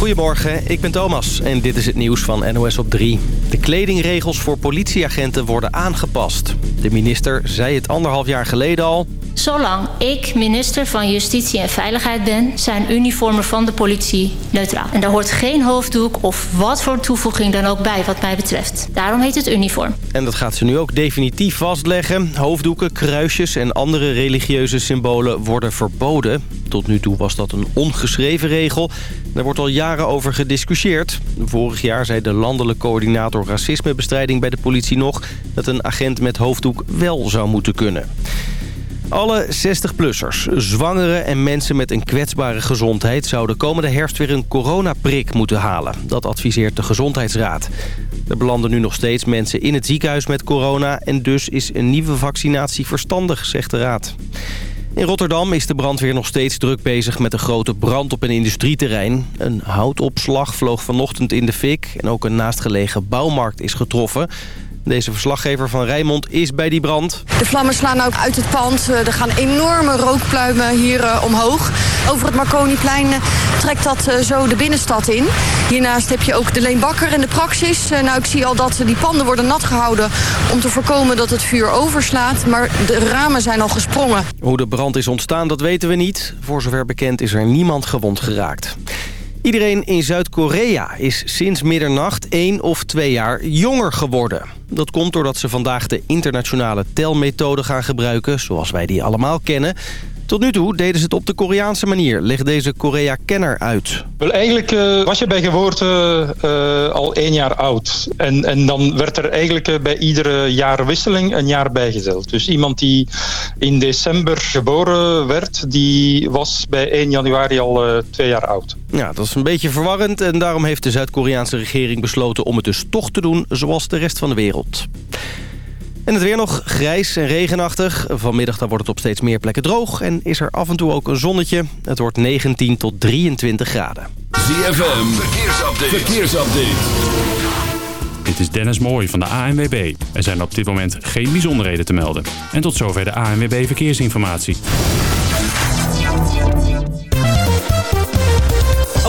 Goedemorgen, ik ben Thomas en dit is het nieuws van NOS op 3. De kledingregels voor politieagenten worden aangepast. De minister zei het anderhalf jaar geleden al... Zolang ik minister van Justitie en Veiligheid ben... zijn uniformen van de politie neutraal. En daar hoort geen hoofddoek of wat voor toevoeging dan ook bij wat mij betreft. Daarom heet het uniform. En dat gaat ze nu ook definitief vastleggen. Hoofddoeken, kruisjes en andere religieuze symbolen worden verboden. Tot nu toe was dat een ongeschreven regel. Daar wordt al jaren over gediscussieerd. Vorig jaar zei de landelijk coördinator racismebestrijding bij de politie nog... dat een agent met hoofddoek wel zou moeten kunnen. Alle 60-plussers, zwangeren en mensen met een kwetsbare gezondheid... zouden komende herfst weer een coronaprik moeten halen. Dat adviseert de Gezondheidsraad. Er belanden nu nog steeds mensen in het ziekenhuis met corona... en dus is een nieuwe vaccinatie verstandig, zegt de raad. In Rotterdam is de brandweer nog steeds druk bezig met een grote brand op een industrieterrein. Een houtopslag vloog vanochtend in de fik en ook een naastgelegen bouwmarkt is getroffen. Deze verslaggever van Rijnmond is bij die brand. De vlammen slaan ook uit het pand. Eh, er gaan enorme rookpluimen hier uh, omhoog. Over het Marconiplein eh, trekt dat zo de binnenstad in. Hiernaast heb je ook de Leenbakker en de Praxis. nou, ik zie al dat die panden worden nat gehouden... om te voorkomen dat het vuur overslaat. Maar de ramen zijn al gesprongen. Hoe de brand is ontstaan, dat weten we niet. Voor zover bekend is er niemand gewond geraakt. Iedereen in Zuid-Korea is sinds middernacht één of twee jaar jonger geworden. Dat komt doordat ze vandaag de internationale telmethode gaan gebruiken... zoals wij die allemaal kennen. Tot nu toe deden ze het op de Koreaanse manier, legt deze Korea-kenner uit. Wel, eigenlijk uh, was je bij geboorte uh, al één jaar oud. En, en dan werd er eigenlijk uh, bij iedere jaarwisseling een jaar bijgezeld. Dus iemand die in december geboren werd, die was bij 1 januari al twee jaar oud. Ja, dat is een beetje verwarrend en daarom heeft de Zuid-Koreaanse regering besloten om het dus toch te doen zoals de rest van de wereld. En het weer nog grijs en regenachtig. Vanmiddag dan wordt het op steeds meer plekken droog. En is er af en toe ook een zonnetje. Het wordt 19 tot 23 graden. ZFM, verkeersupdate. verkeersupdate. Dit is Dennis Mooij van de ANWB. Er zijn op dit moment geen bijzonderheden te melden. En tot zover de ANWB Verkeersinformatie.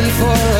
Looking for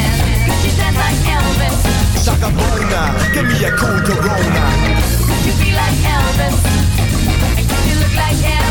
Shaka Bona, give me a cool Corona Could you be like Elvis? And could you look like Elvis?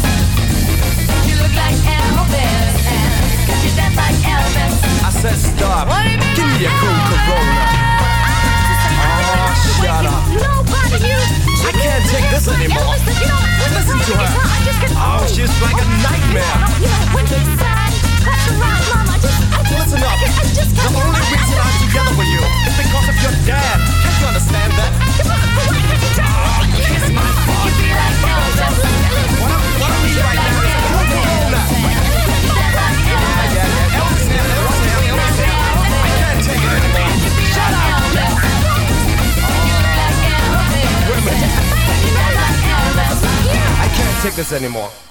Like Elvis? I said stop. What do you mean Give me a ah! cool Corona. Ah, oh, shut up. Nobody you. I can't take this anymore. You know, when Listen to her. I just get Oh, she's like a nightmare. Anymore.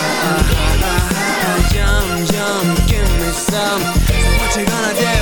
Uh-huh, uh-huh, uh-huh. Yum yum, give me some. So what you gonna do?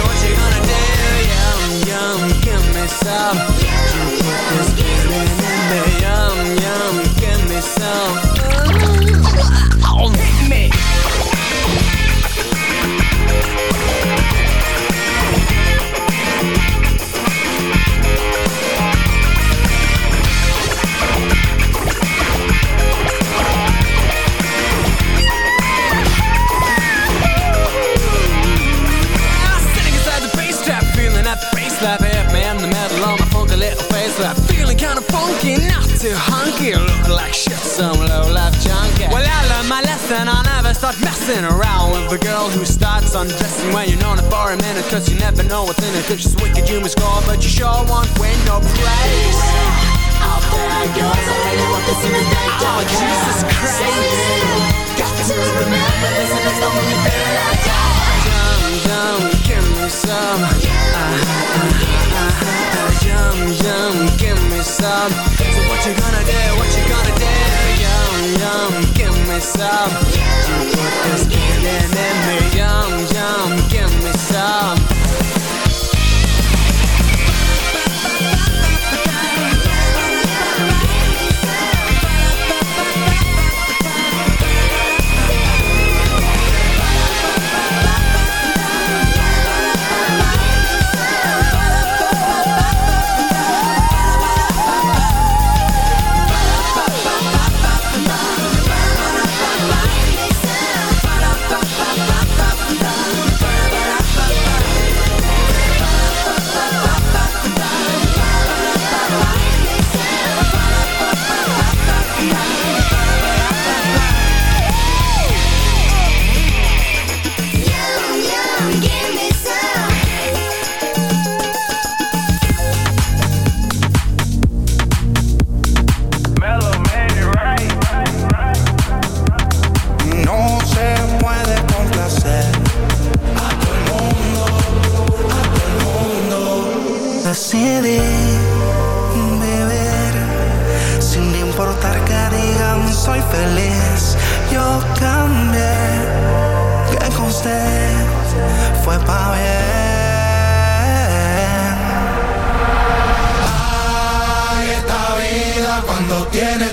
Funky, not too hunky, look like shit, some low life junkie. Well, I learned my lesson, I'll never start messing around with a girl who starts undressing when you're known her for a minute, cause you never know what's in it. If she's wicked, you must score, but you sure won't win no praise. Out there goes, I really want this in the day. Oh, Jesus Christ. Got to remember this, and it's the only thing I got. Yum, yum, give me some. Uh-huh, uh-huh, uh-huh. Yum, yum, give me some. So what you gonna do? What you gonna do? Yum, yum, give me some. You put in me. Yum, yum, give me some. tiene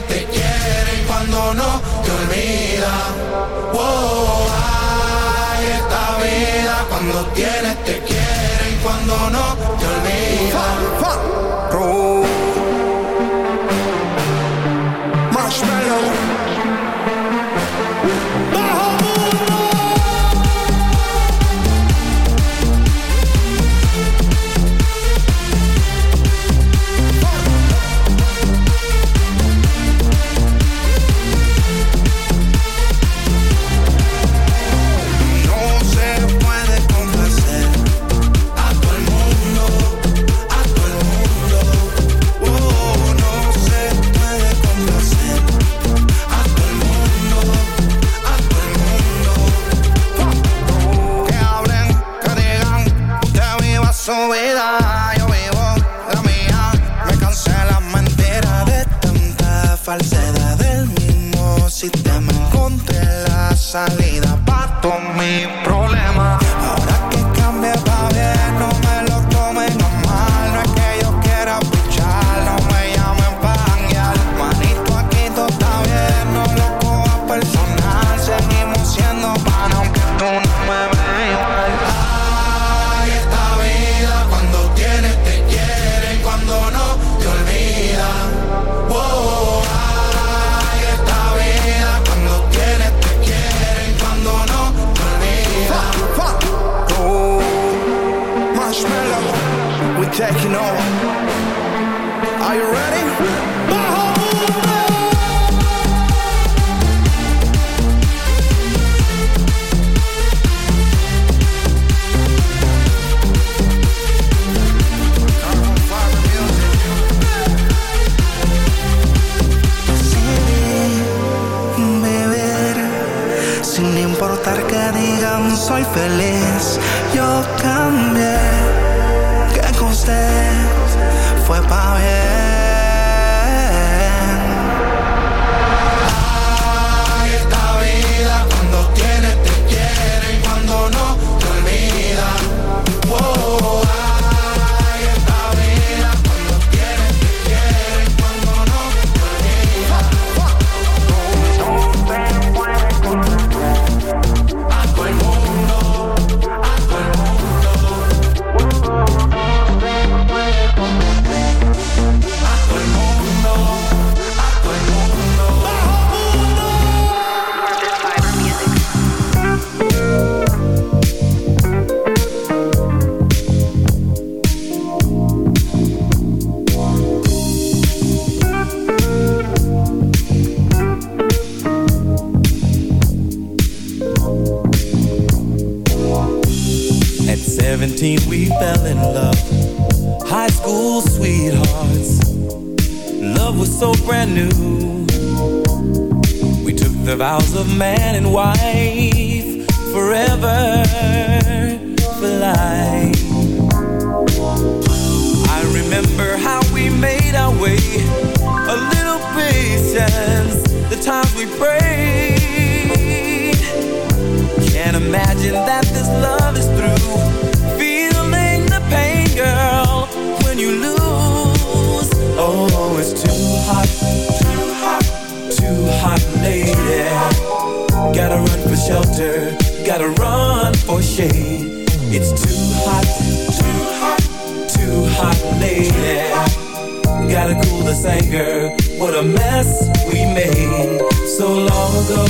gotta cool this anger. What a mess we made so long ago.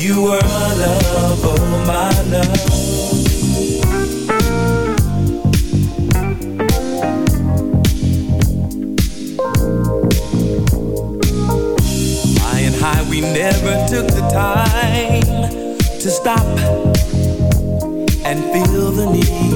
You were my love, oh my love. High high, we never took the time to stop and feel the need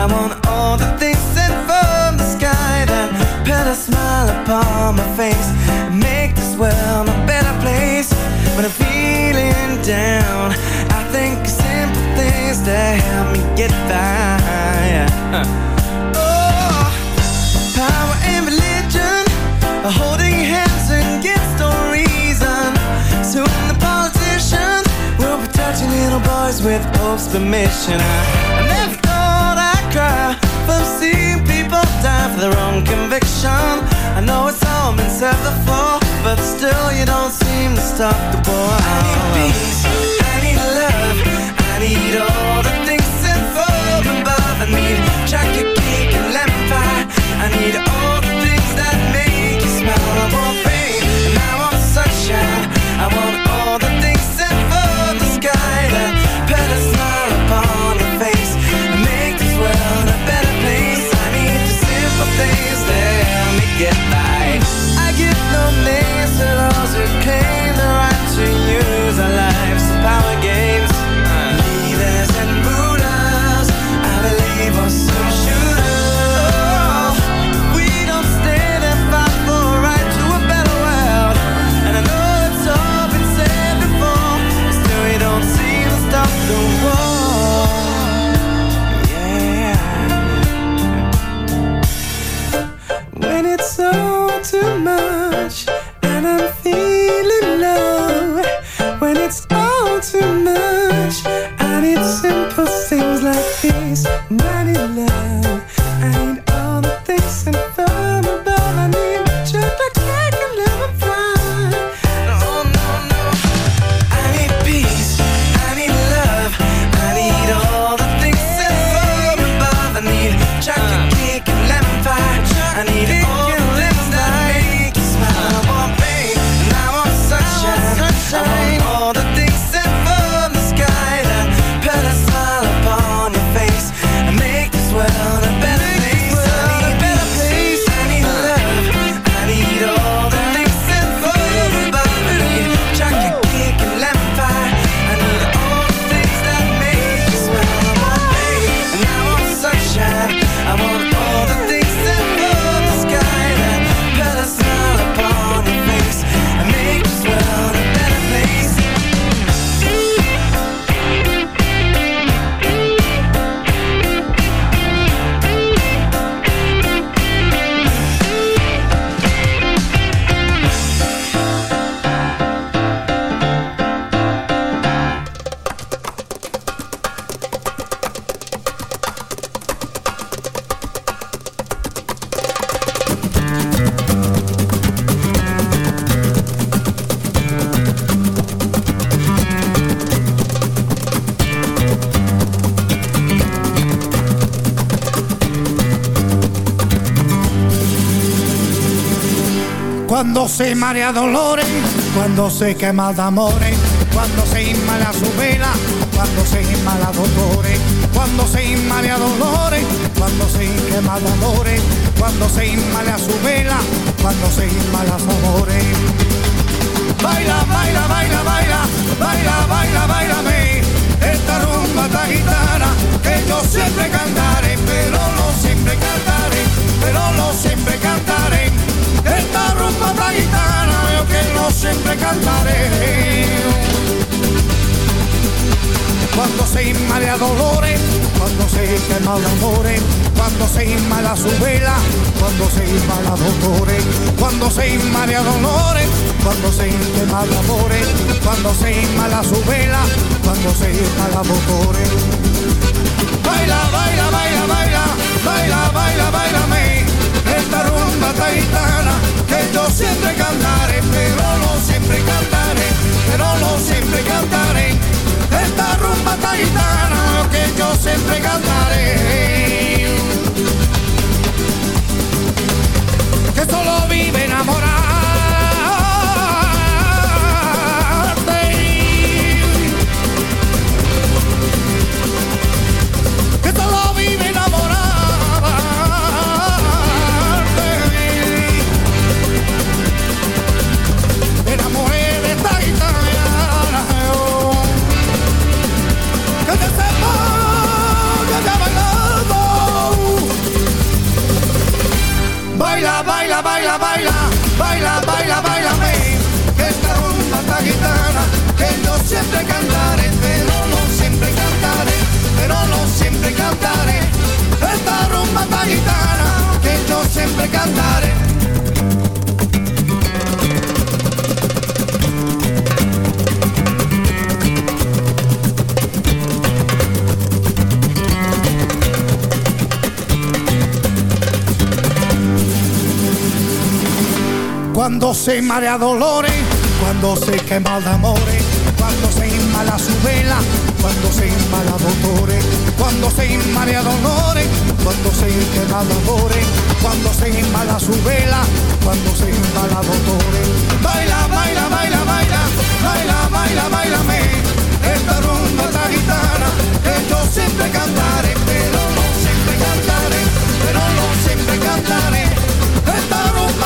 I want all the things sent from the sky that put a smile upon my face and make this world a better place. When I'm feeling down, I think of simple things that help me get by. Oh, power and religion are holding hands against no reason. Soon the politicians will be touching little boys with Pope's permission. I never their own conviction. I know it's all been said before, but still you don't seem to stop the war. I need peace, I need love, I need all the things sent from above. I need chocolate cake and lemon pie. I need all Cuando se marea dolores, cuando se quema de amores, cuando se inmala su vela, cuando se inmala dolores, cuando se inmala dolores, cuando se quema de amores, cuando se inmala su vela, cuando se inmala su amores. Baila, baila, baila, baila, baila, baila, bailame esta rumba esta gitana que yo siempre cantaré, Se inmala dolores, cuando se quema el amores, cuando se inmala su vela, cuando se inmala dolores, cuando se inmala dolores, cuando se quema el amores, cuando se inmala su vela, cuando se inmala dolores. Baila, baila, baila, baila, baila, baila, bailame, esta rumba taitana que yo siempre cantaré, pero no siempre cantaré, pero no siempre cantaré. Rumba taitana que yo siempre cantaré. Que solo vive enamorarte. Baila, baila, baila, baila, baila, baila, Que esta rumba esta gitana que yo siempre cantaré, pero no siempre cantaré, pero no siempre cantaré. Esta rumba esta gitana que yo siempre cantaré. Cuando se marea dolores, cuando se quema de amores, cuando se inmala su vela, cuando se inmala dolores, cuando se inmala dolores, cuando se quema de amores, cuando se inmala su vela, cuando se inmala dolores. Baila, baila, baila, baila, baila, baila, bailame, esta rumba esta gitana que yo siempre cantaré, pero no siempre cantaré, pero no siempre cantaré.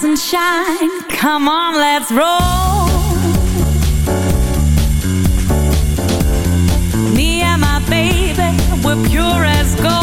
Rise and shine, come on, let's roll. Me and my baby, we're pure as gold.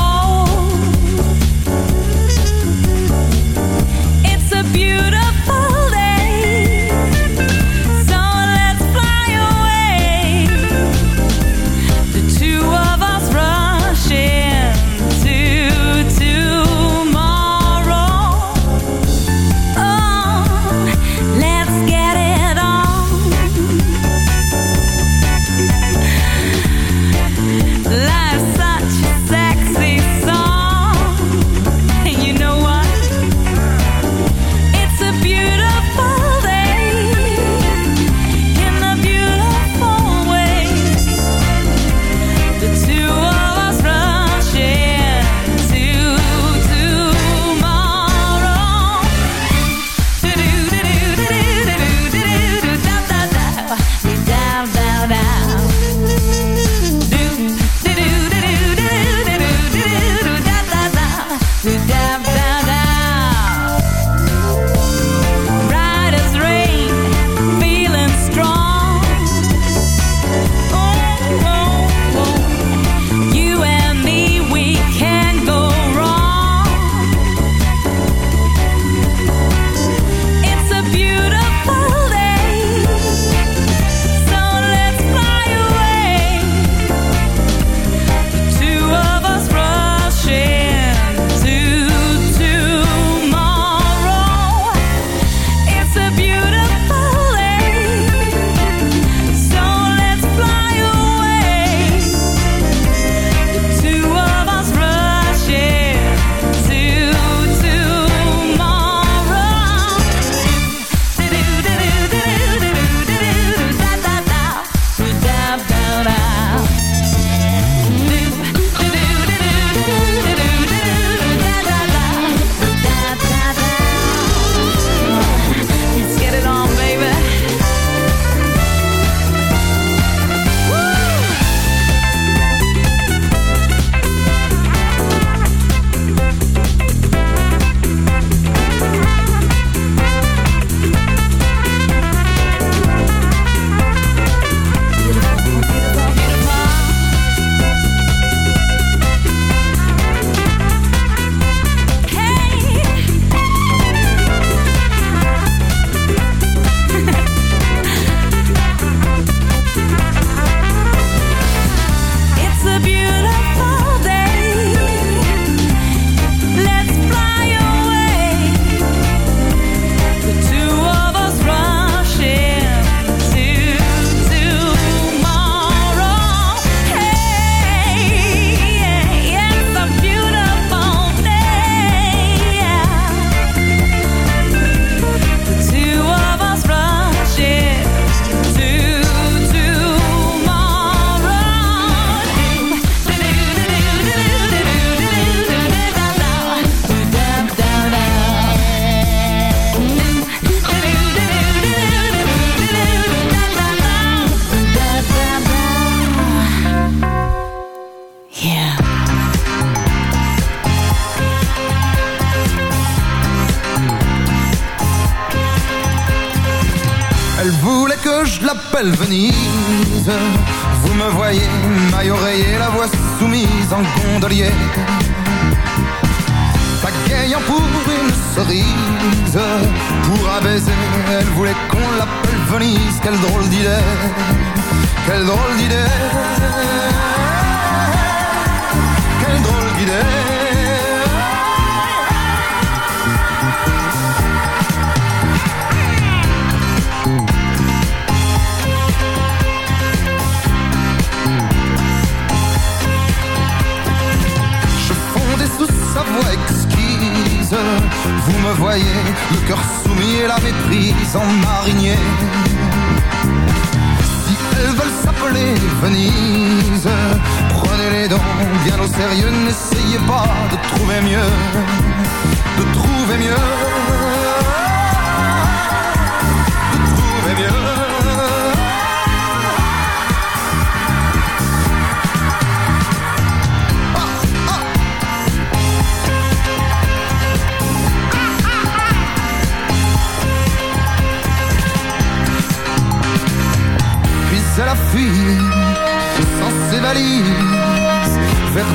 de trouver mieux, de trouver mieux.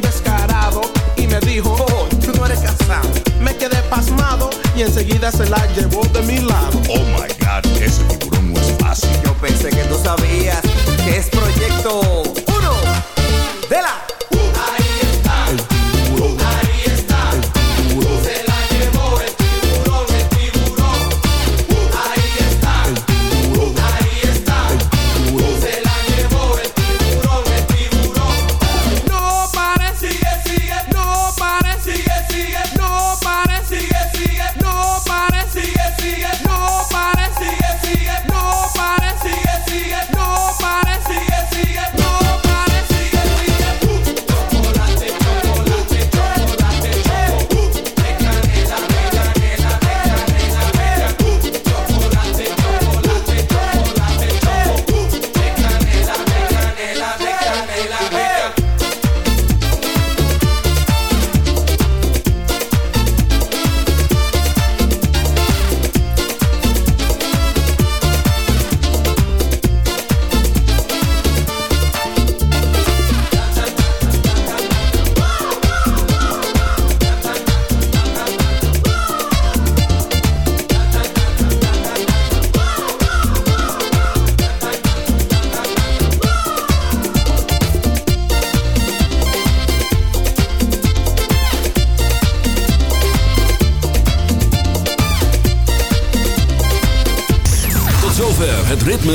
descarado y me dijo, oh, tú no eres casado. Me quedé pasmado y enseguida se la llevó de mi lado. Oh my